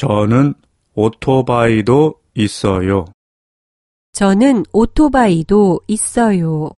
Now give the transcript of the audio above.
저는 오토바이도 있어요. 저는 오토바이도 있어요.